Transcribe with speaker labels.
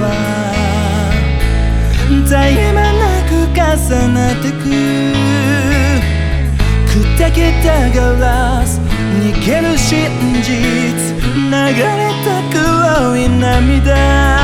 Speaker 1: は。絶え間なく重なってく砕けたガラス逃げる真実流れた黒い涙